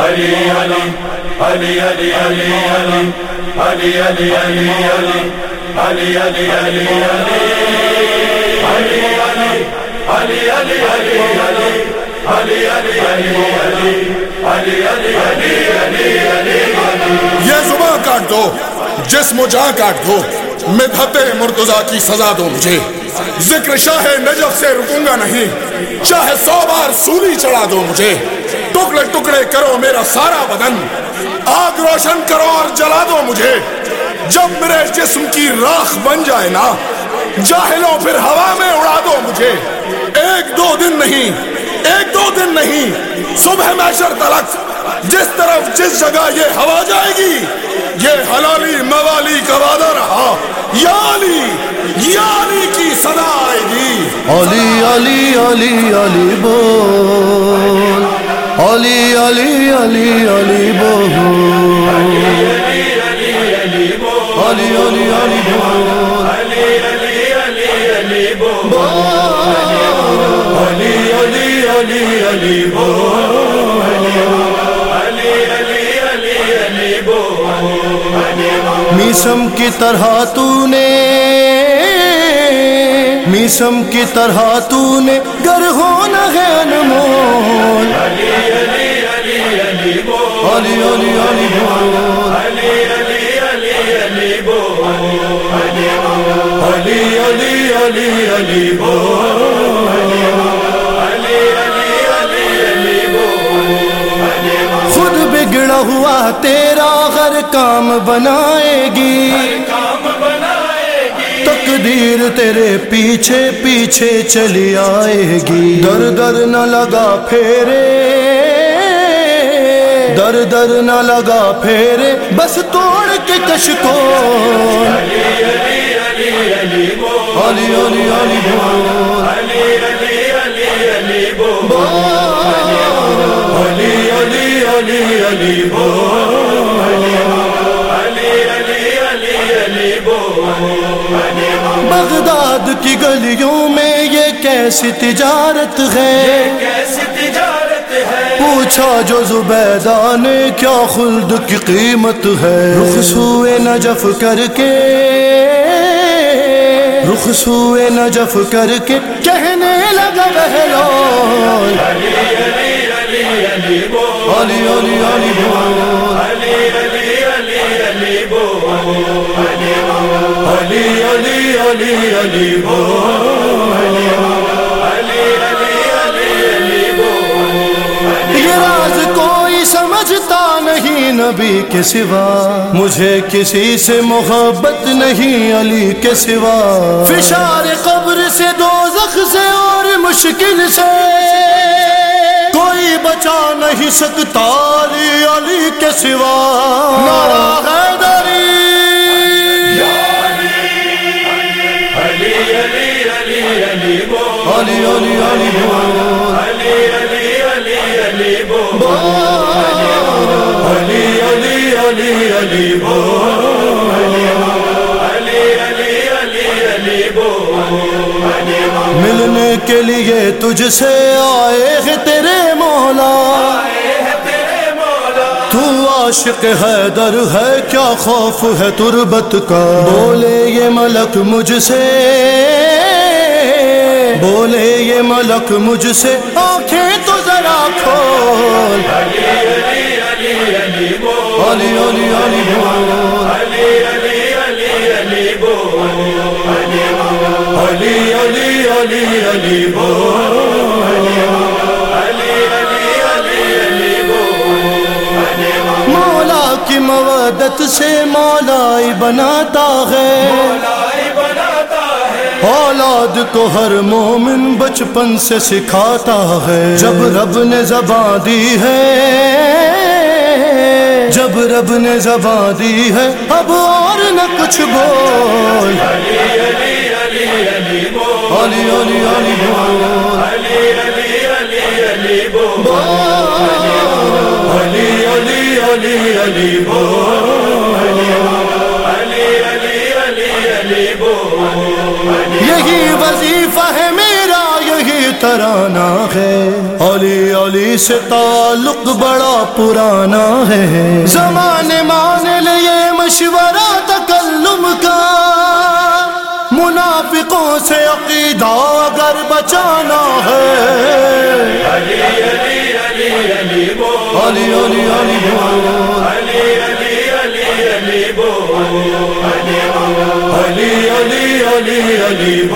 علی علی علی علی علی علی علی علی علی علی علی یہ زباں کاٹ دو جسم و جہاں کاٹ دو مدحت مرتضی کی سزا دو مجھے ذکر شاہ نجف سے رکوں گا نہیں چاہے سو بار سولی چڑھا دو مجھے ٹکڑے ٹکڑے کرو میرا سارا بدن۔ آگ روشن کرو اور جلا دو مجھے۔ جب میرے جسم کی راکھ بن جائے نا، جاہلوں پھر ہوا میں اڑا دو مجھے۔ ایک دو دن نہیں، ایک دو دن نہیں۔ صبح محشر تلک، جس طرف جس جگہ یہ ہوا جائے گی، یہ حلالی موالی کا وعدہ رہا۔ یا علی یا علی کی صدا آئے گی۔ علی علی علی علی، بول۔ علی علی علی علی بول علی علی علی بول علی علی علی علی بول میسم کی طرح تو نے میسم کی طرح تو نے گر ہونا ہے انمول بول علی علی علی علی بول خود بگڑا ہوا تیرا غر کام بنائے گی۔ تقدیر تیرے پیچھے پیچھے چلی آئے گی۔ در در نہ لگا پھیرے۔ در در نہ لگا پھیرے، بس توڑ کے کش کو علی علی علی بول۔ علی علی علی علی بغداد کی گلیوں میں یہ کیسی تجارت ہے؟ پوچھا جو زبیدہ نے کیا خلد کی قیمت ہے؟ رخ سوئے نجف کر کے، رخ سوئے نجف کر کے کہنے لگا بہلول علی علی علی بول۔ علی علی علی علی بول۔ نبی کے سوا مجھے کسی سے محبت نہیں علی کے سوا۔ فشار قبر سے دو سے اور مشکل سے۔ کوئی بچا نہیں سکتا علی علی کے سوا۔ نعرہ حیدری علی علی علی ملنے کے لیے تجھ سے آئے ہیں تیرے مولا۔ تو عاشق حیدر ہے کیا خوف ہے تربت کا۔ بولے یہ ملک مجھ سے۔ بولے یہ ملک مجھ سے۔ بول علی علی علی علی بول مولا کی مودت سے مولائی بناتا ہے اولاد کو ہر مومن بچپن سے سکھاتا ہے جب رب نے زبان دی ہے اب رب نے زباں دی ہے اب اور نہ کچھ بول علی علی علی علی علی علی بول علی علی علی علی بول علی علی علی علی بول یہی وظیفہ ہے ترانہ ہے۔ علی علی سے تعلق بڑا پرانا ہے۔ زمانے مان لیے مشورہ تکلم کا۔ منافقوں سے عقیدہ اگر بچانا ہے۔ علی علی علی علی بول علی علی علی بول علی علی علی علی